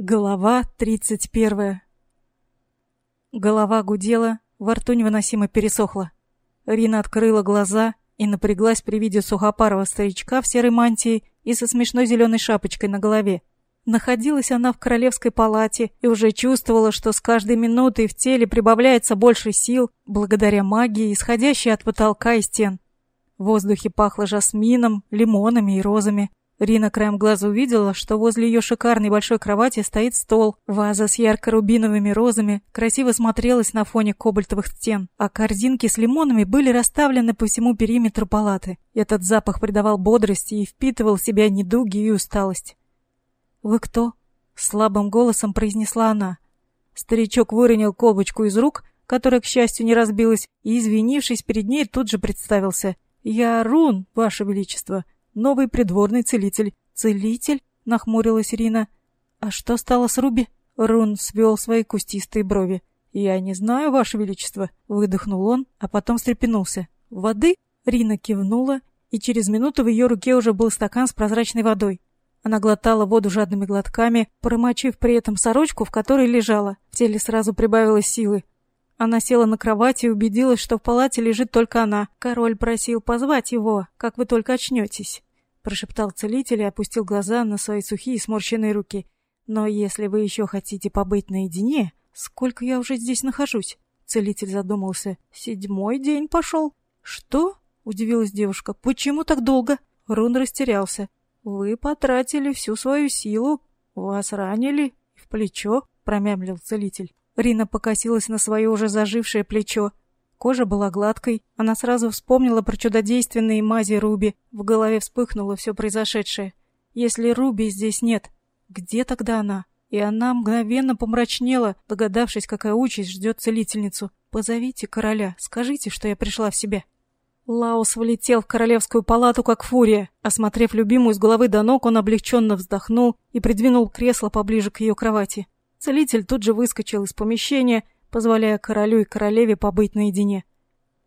Глава тридцать первая. Голова гудела, во рту невыносимо пересохло. Рина открыла глаза и напряглась при виде сухопарого старичка в серой мантии и со смешной зеленой шапочкой на голове. Находилась она в королевской палате и уже чувствовала, что с каждой минутой в теле прибавляется больше сил благодаря магии, исходящей от потолка и стен. В воздухе пахло жасмином, лимонами и розами. Рина краем глаза увидела, что возле ее шикарной большой кровати стоит стол. Ваза с ярко-рубиновыми розами красиво смотрелась на фоне кобальтовых стен, а корзинки с лимонами были расставлены по всему периметру палаты. Этот запах придавал бодрости и впитывал в себя недуги и усталость. «Вы кто?» — слабым голосом произнесла она. Старичок выронил колбочку из рук, которая, к счастью, не разбилась, и, извинившись перед ней, тут же представился. «Я Рун, Ваше Величество» новый придворный целитель. Целитель? Нахмурилась Рина. А что стало с Руби? Рун свел свои кустистые брови. «Я не знаю, Ваше Величество», — выдохнул он, а потом встрепенулся. «Воды?» Рина кивнула, и через минуту в ее руке уже был стакан с прозрачной водой. Она глотала воду жадными глотками, промочив при этом сорочку, в которой лежала. В теле сразу прибавилось силы. Она села на кровати и убедилась, что в палате лежит только она. Король просил позвать его, как вы только очнетесь прошептал целитель и опустил глаза на свои сухие сморщенные руки. Но если вы еще хотите побыть наедине, сколько я уже здесь нахожусь? Целитель задумался. Седьмой день пошел. Что? Удивилась девушка. Почему так долго? Рун растерялся. Вы потратили всю свою силу. Вас ранили в плечо, промямлил целитель. Рина покосилась на свое уже зажившее плечо. Кожа была гладкой, она сразу вспомнила про чудодейственные мази Руби. В голове вспыхнуло все произошедшее. Если Руби здесь нет, где тогда она? И она мгновенно помрачнела, догадавшись, какая участь ждет целительницу. «Позовите короля, скажите, что я пришла в себя». Лаус влетел в королевскую палату как фурия. Осмотрев любимую с головы до ног, он облегченно вздохнул и придвинул кресло поближе к ее кровати. Целитель тут же выскочил из помещения позволяя королю и королеве побыть наедине.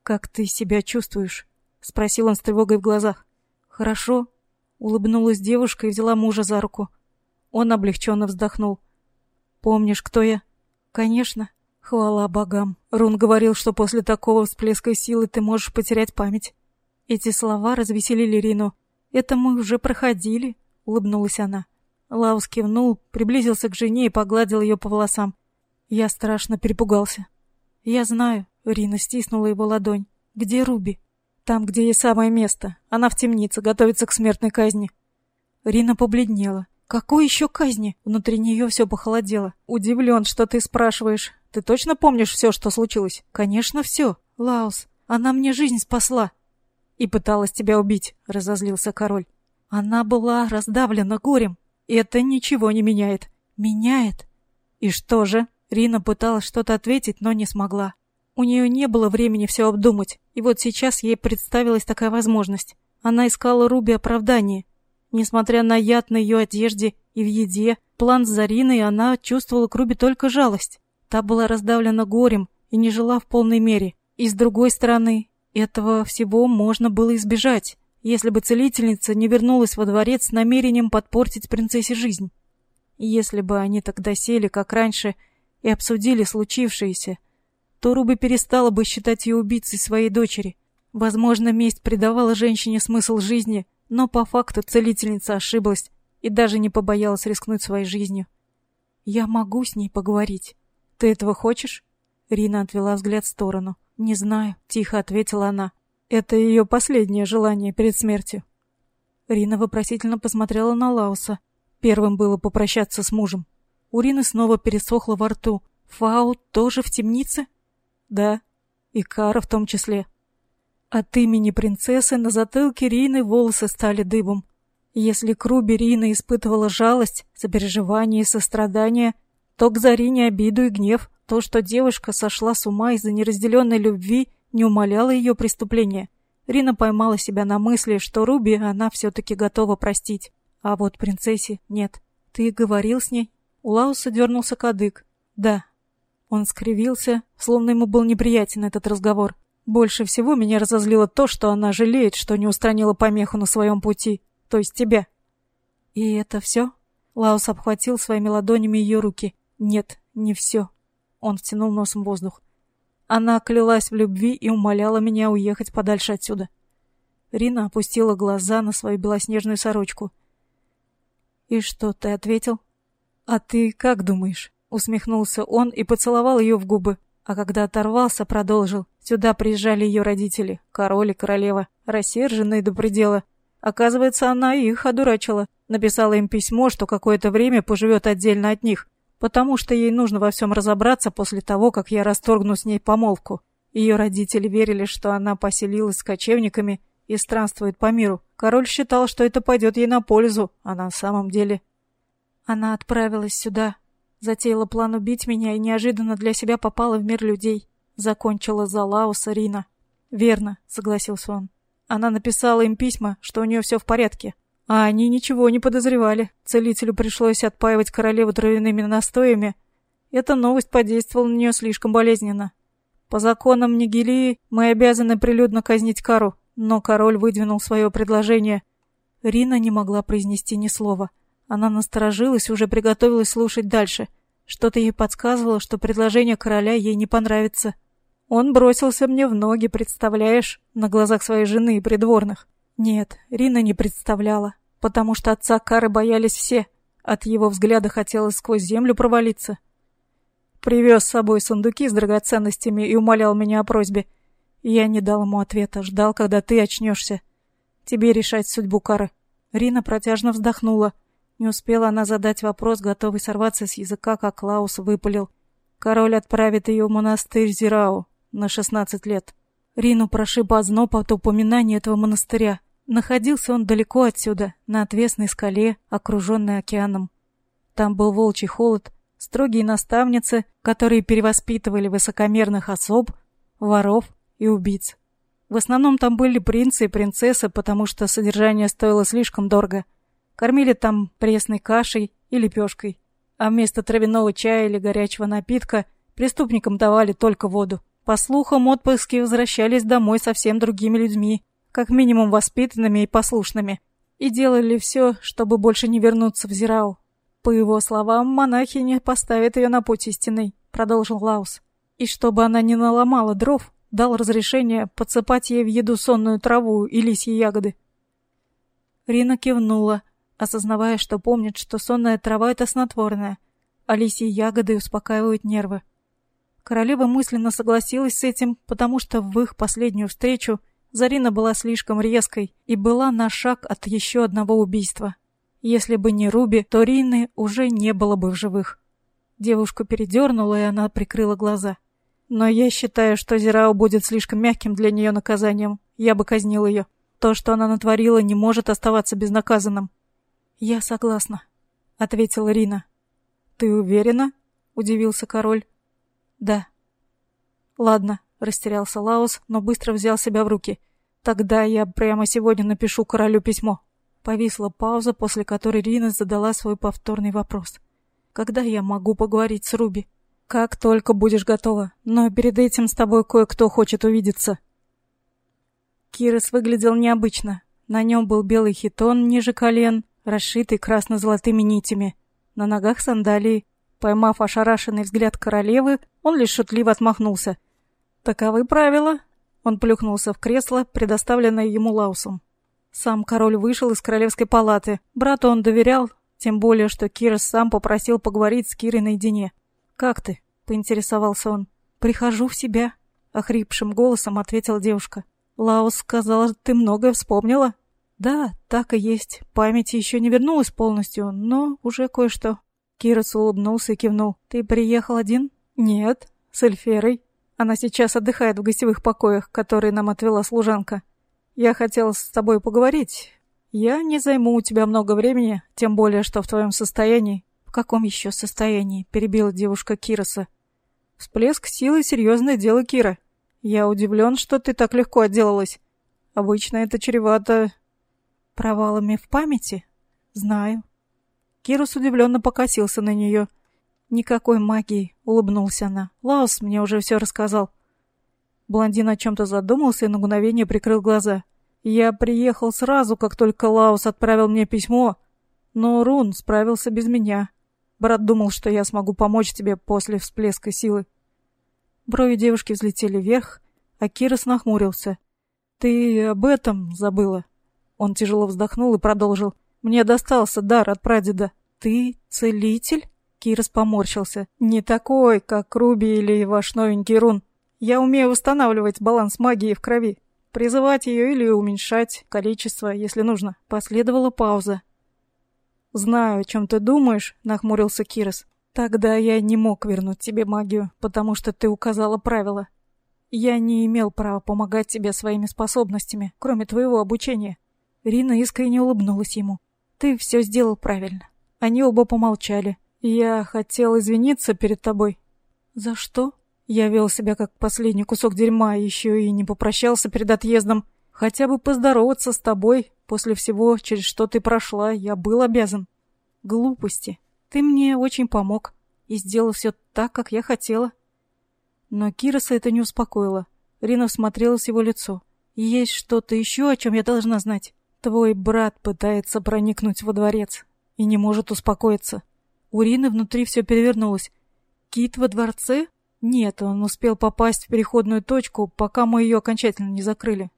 «Как ты себя чувствуешь?» — спросил он с тревогой в глазах. «Хорошо», — улыбнулась девушка и взяла мужа за руку. Он облегченно вздохнул. «Помнишь, кто я?» «Конечно. Хвала богам. Рун говорил, что после такого всплеска силы ты можешь потерять память». Эти слова развеселили Рину. «Это мы уже проходили», — улыбнулась она. Лаус кивнул, приблизился к жене и погладил ее по волосам. Я страшно перепугался. Я знаю, Рина стиснула его ладонь. Где Руби? Там, где ей самое место. Она в темнице, готовится к смертной казни. Рина побледнела. Какой еще казни? Внутри нее все похолодело. Удивлен, что ты спрашиваешь. Ты точно помнишь все, что случилось? Конечно, все. Лаус, она мне жизнь спасла. И пыталась тебя убить, разозлился король. Она была раздавлена горем. Это ничего не меняет. Меняет. И что же? Рина пыталась что-то ответить, но не смогла. У нее не было времени все обдумать, и вот сейчас ей представилась такая возможность. Она искала Руби оправдание. Несмотря на яд на ее одежде и в еде, план с Зариной, она чувствовала к Руби только жалость. Та была раздавлена горем и не жила в полной мере. И с другой стороны, этого всего можно было избежать, если бы целительница не вернулась во дворец с намерением подпортить принцессе жизнь. Если бы они тогда сели, как раньше, и обсудили случившееся, то Руби перестала бы считать ее убийцей своей дочери. Возможно, месть придавала женщине смысл жизни, но по факту целительница ошиблась и даже не побоялась рискнуть своей жизнью. Я могу с ней поговорить. Ты этого хочешь? Рина отвела взгляд в сторону. Не знаю, тихо ответила она. Это ее последнее желание перед смертью. Рина вопросительно посмотрела на Лауса. Первым было попрощаться с мужем. У Рины снова пересохло во рту. Фау тоже в темнице? Да. И Кара в том числе. От имени принцессы на затылке Рины волосы стали дыбом. Если к Руби Рина испытывала жалость, сопереживание и сострадание, то к Зарине обиду и гнев, то, что девушка сошла с ума из-за неразделенной любви, не умаляло ее преступления. Рина поймала себя на мысли, что Руби она все-таки готова простить, а вот принцессе нет. Ты говорил с ней? У Лауса дернулся кадык. «Да». Он скривился, словно ему был неприятен этот разговор. «Больше всего меня разозлило то, что она жалеет, что не устранила помеху на своем пути, то есть тебя». «И это все?» Лаус обхватил своими ладонями ее руки. Нет, не все. Он втянул носом воздух. Она клялась в любви и умоляла меня уехать подальше отсюда. Рина опустила глаза на свою белоснежную сорочку. «И что ты ответил?» «А ты как думаешь?» Усмехнулся он и поцеловал ее в губы. А когда оторвался, продолжил. Сюда приезжали ее родители, король и королева, рассерженные до предела. Оказывается, она их одурачила. Написала им письмо, что какое-то время поживет отдельно от них, потому что ей нужно во всем разобраться после того, как я расторгну с ней помолвку. Ее родители верили, что она поселилась с кочевниками и странствует по миру. Король считал, что это пойдет ей на пользу, а на самом деле... Она отправилась сюда, затеяла план убить меня и неожиданно для себя попала в мир людей. Закончила за Лауса Рина. «Верно», — согласился он. Она написала им письма, что у нее все в порядке. А они ничего не подозревали. Целителю пришлось отпаивать королеву травяными настоями. Эта новость подействовала на нее слишком болезненно. По законам Нигелии мы обязаны прилюдно казнить Кару, но король выдвинул свое предложение. Рина не могла произнести ни слова. Она насторожилась и уже приготовилась слушать дальше. Что-то ей подсказывало, что предложение короля ей не понравится. Он бросился мне в ноги, представляешь, на глазах своей жены и придворных. Нет, Рина не представляла, потому что отца Кары боялись все. От его взгляда хотелось сквозь землю провалиться. Привез с собой сундуки с драгоценностями и умолял меня о просьбе. Я не дал ему ответа, ждал, когда ты очнешься. Тебе решать судьбу Кары. Рина протяжно вздохнула. Не успела она задать вопрос, готовый сорваться с языка, как Клаус выпалил. Король отправит ее в монастырь Зирау на 16 лет. Рину прошиб озноб от упоминания этого монастыря. Находился он далеко отсюда, на отвесной скале, окруженной океаном. Там был волчий холод, строгие наставницы, которые перевоспитывали высокомерных особ, воров и убийц. В основном там были принцы и принцессы, потому что содержание стоило слишком дорого. Кормили там пресной кашей и лепешкой, а вместо травяного чая или горячего напитка преступникам давали только воду. По слухам, отпуски возвращались домой совсем другими людьми, как минимум воспитанными и послушными, и делали все, чтобы больше не вернуться в Зирау. По его словам, монахи не поставят ее на путь истинный, продолжил Лаус. И чтобы она не наломала дров, дал разрешение подсыпать ей в еду сонную траву и лисьи ягоды. Рина кивнула, осознавая, что помнит, что сонная трава — это снотворное, а лисьи ягоды успокаивают нервы. Королева мысленно согласилась с этим, потому что в их последнюю встречу Зарина была слишком резкой и была на шаг от еще одного убийства. Если бы не Руби, то Рины уже не было бы в живых. Девушку передернула, и она прикрыла глаза. Но я считаю, что Зирао будет слишком мягким для нее наказанием. Я бы казнил ее. То, что она натворила, не может оставаться безнаказанным. Я согласна, ответила Рина. Ты уверена? удивился король. Да. Ладно, растерялся Лаус, но быстро взял себя в руки. Тогда я прямо сегодня напишу королю письмо. Повисла пауза, после которой Рина задала свой повторный вопрос. Когда я могу поговорить с Руби? Как только будешь готова. Но перед этим с тобой кое-кто хочет увидеться. Кирис выглядел необычно. На нем был белый хитон ниже колен, расшитый красно-золотыми нитями. На ногах сандалии. Поймав ошарашенный взгляд королевы, он лишь шутливо отмахнулся. «Таковы правила». Он плюхнулся в кресло, предоставленное ему Лаусом. Сам король вышел из королевской палаты. Брату он доверял, тем более, что Кирос сам попросил поговорить с Кирой наедине. «Как ты?» — поинтересовался он. «Прихожу в себя», — охрипшим голосом ответила девушка. «Лаус сказал, ты многое вспомнила?» «Да, так и есть. Память еще не вернулась полностью, но уже кое-что». Кирос улыбнулся и кивнул. «Ты приехал один?» «Нет, с Эльферой. Она сейчас отдыхает в гостевых покоях, которые нам отвела служанка. Я хотел с тобой поговорить. Я не займу у тебя много времени, тем более, что в твоем состоянии...» «В каком еще состоянии?» — перебила девушка Кироса. «Всплеск силы — серьезное дело, Кира. Я удивлен, что ты так легко отделалась. Обычно это чревато...» «Провалами в памяти?» «Знаю. Кирус удивленно покосился на нее. «Никакой магии», — улыбнулась она. «Лаус мне уже все рассказал». Блондин о чем-то задумался и на мгновение прикрыл глаза. «Я приехал сразу, как только Лаус отправил мне письмо. Но Рун справился без меня. Брат думал, что я смогу помочь тебе после всплеска силы. Брови девушки взлетели вверх, а Кирос нахмурился. «Ты об этом забыла?» Он тяжело вздохнул и продолжил. «Мне достался дар от прадеда. Ты целитель?» Кирос поморщился. «Не такой, как Руби или ваш новенький рун. Я умею устанавливать баланс магии в крови. Призывать ее или уменьшать количество, если нужно». Последовала пауза. «Знаю, о чем ты думаешь», — нахмурился Кирос. «Тогда я не мог вернуть тебе магию, потому что ты указала правила. Я не имел права помогать тебе своими способностями, кроме твоего обучения». Рина искренне улыбнулась ему. «Ты все сделал правильно». Они оба помолчали. «Я хотел извиниться перед тобой». «За что?» Я вел себя как последний кусок дерьма, еще и не попрощался перед отъездом. Хотя бы поздороваться с тобой после всего, через что ты прошла, я был обязан. Глупости. Ты мне очень помог и сделал все так, как я хотела. Но Кироса это не успокоило. Рина всмотрелась в его лицо. Есть что-то еще, о чем я должна знать? Твой брат пытается проникнуть во дворец и не может успокоиться. У Рины внутри все перевернулось. Кит во дворце? Нет, он успел попасть в переходную точку, пока мы ее окончательно не закрыли.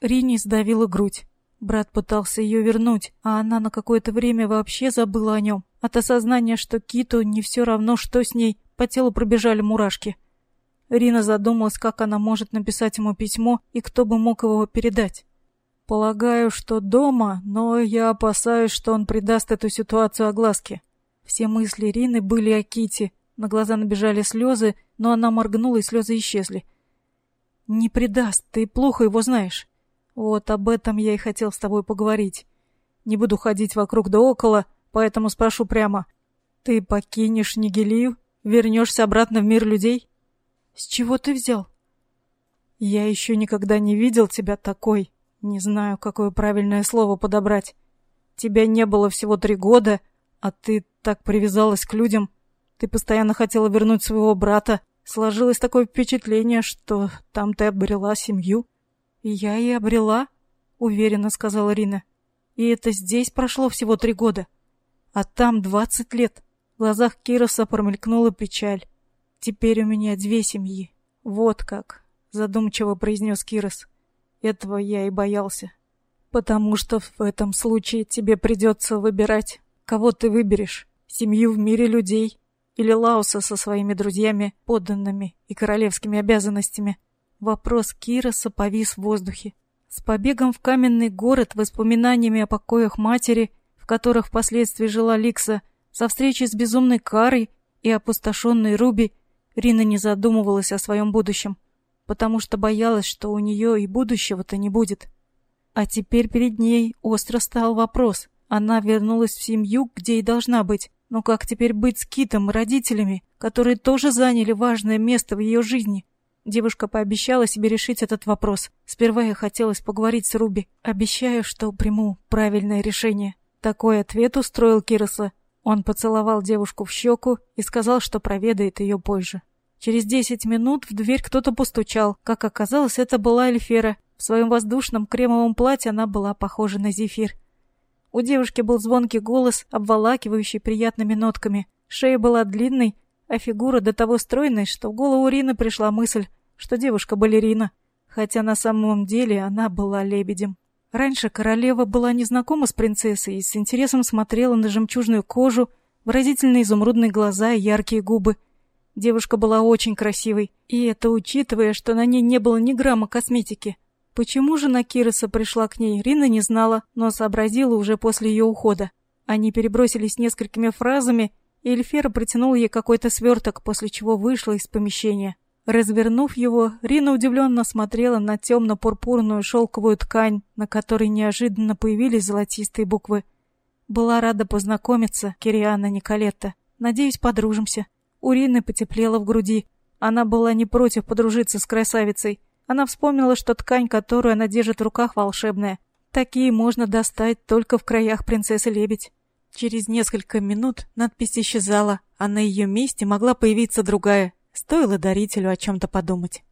Рине сдавила грудь. Брат пытался ее вернуть, а она на какое-то время вообще забыла о нем. От осознания, что Киту не все равно, что с ней, по телу пробежали мурашки. Рина задумалась, как она может написать ему письмо и кто бы мог его передать. Полагаю, что дома, но я опасаюсь, что он придаст эту ситуацию огласке. Все мысли Рины были о Ките. На глаза набежали слезы, но она моргнула, и слезы исчезли. Не придаст, ты плохо его знаешь. Вот об этом я и хотел с тобой поговорить. Не буду ходить вокруг да около, поэтому спрошу прямо. Ты покинешь Нигелию? Вернешься обратно в мир людей? С чего ты взял? Я еще никогда не видел тебя такой. Не знаю, какое правильное слово подобрать. Тебя не было всего три года, а ты так привязалась к людям. Ты постоянно хотела вернуть своего брата. Сложилось такое впечатление, что там ты обрела семью. «Я и обрела», — уверенно сказала Рина. «И это здесь прошло всего три года. А там двадцать лет». В глазах Кироса промелькнула печаль. «Теперь у меня две семьи. Вот как», — задумчиво произнес Кирос. «Этого я и боялся. Потому что в этом случае тебе придется выбирать, кого ты выберешь. Семью в мире людей или Лауса со своими друзьями, подданными и королевскими обязанностями. Вопрос Кироса повис в воздухе. С побегом в каменный город, воспоминаниями о покоях матери, в которых впоследствии жила Ликса, со встречей с безумной Карой и опустошенной Руби, Рина не задумывалась о своем будущем, потому что боялась, что у нее и будущего-то не будет. А теперь перед ней остро стал вопрос. Она вернулась в семью, где и должна быть. Но как теперь быть с Китом и родителями, которые тоже заняли важное место в ее жизни? Девушка пообещала себе решить этот вопрос. Сперва ей хотелось поговорить с Руби. Обещаю, что приму правильное решение. Такой ответ устроил Кироса. Он поцеловал девушку в щеку и сказал, что проведает ее позже. Через десять минут в дверь кто-то постучал. Как оказалось, это была Эльфера. В своем воздушном кремовом платье она была похожа на зефир. У девушки был звонкий голос, обволакивающий приятными нотками. Шея была длинной, а фигура до того стройной, что в голову Рины пришла мысль, что девушка балерина, хотя на самом деле она была лебедем. Раньше королева была незнакома с принцессой и с интересом смотрела на жемчужную кожу, выразительные изумрудные глаза и яркие губы. Девушка была очень красивой, и это учитывая, что на ней не было ни грамма косметики. Почему же на Кироса пришла к ней, Рина не знала, но сообразила уже после ее ухода. Они перебросились несколькими фразами, и Эльфера протянула ей какой-то сверток, после чего вышла из помещения. Развернув его, Рина удивленно смотрела на темно-пурпурную шелковую ткань, на которой неожиданно появились золотистые буквы. Была рада познакомиться, Кириана Николетта. Надеюсь, подружимся. У Рины потеплело в груди. Она была не против подружиться с красавицей. Она вспомнила, что ткань, которую она держит в руках, волшебная. Такие можно достать только в краях принцессы-лебедь. Через несколько минут надпись исчезала, а на ее месте могла появиться другая, Стоило дарителю о чем-то подумать.